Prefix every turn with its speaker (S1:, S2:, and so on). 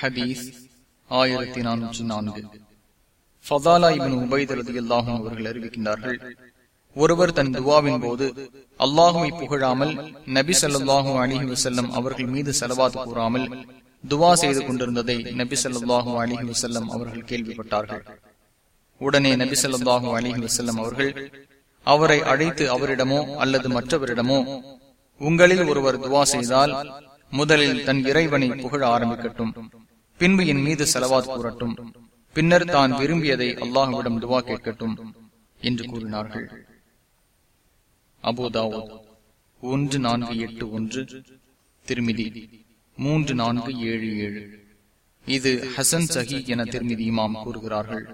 S1: ஹதீஸ் ஆயிரத்தி நானூற்றி நான்கு. ஃபதாலா இபின் உபைத் ரதியல்லாஹும் அவர்கள் அறிவிக்கின்றார்கள் ஒருவர் தன் துவாவின் போது அல்லாஹுவை புகழாமல் நபி சல்லாஹூ அலிஹி வசல்லம் அவர்கள் மீது செலவாத்து கூறாமல் துவா செய்து கொண்டிருந்ததை நபி ஸல்லல்லாஹு அலிஹி வசல்லம் அவர்கள் கேள்விப்பட்டார்கள். உடனே நபி ஸல்லல்லாஹு அலிஹி வசல்லம் அவர்கள் அவரை அழைத்து அவரிடமோ அல்லது மற்றவரிடமோ உங்களில் ஒருவர் துவா செய்தால் முதலில் தன் இறைவனை புகழ ஆரம்பிக்கட்டும். பின்பு என் மீது செலவாத் கூறட்டும். பின்னர் தான் விரும்பியதை அல்லாஹுவிடம் துவா கேட்கட்டும் என்று கூறினார்கள். அபோதாவோ ஒன்று நான்கு எட்டு ஒன்று திருமிதி மூன்று நான்கு ஏழு ஏழு. இது ஹசன் சஹி என திருமிதி இமாம் கூறுகிறார்கள்.